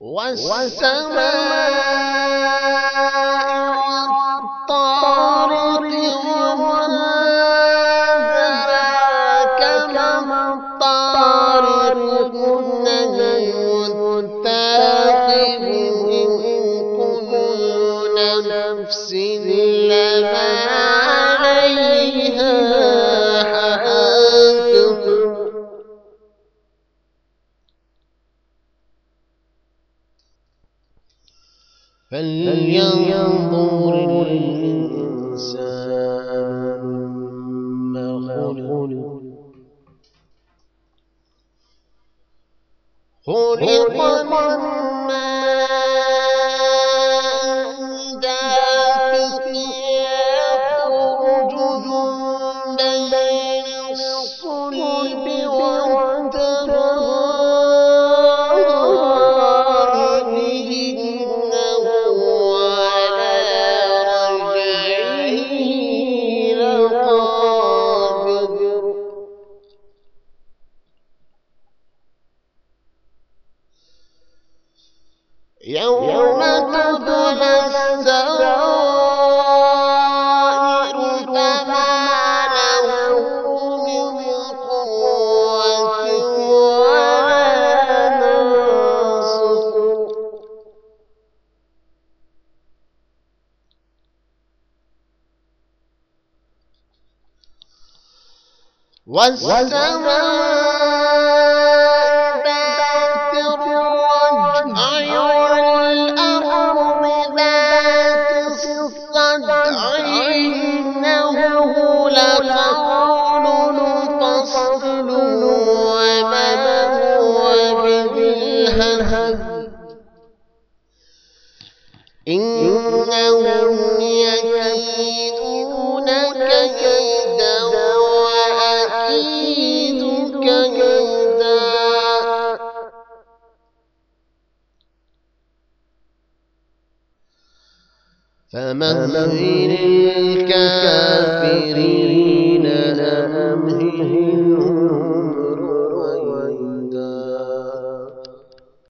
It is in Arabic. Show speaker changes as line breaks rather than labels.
والسماء والطارق وما أدراك ما الطارق النجم الثاقب إن كل نفس لما عليها فلينظر الإنسان ما خلق خلق من ماء دافق يخرج من بين الصلب يوم تبلى السرائر فما له من قوة ولا ناصر والسماء إنهم يكيدون كيدا وأكيد كيدا. فمهل الكافرين